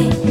You.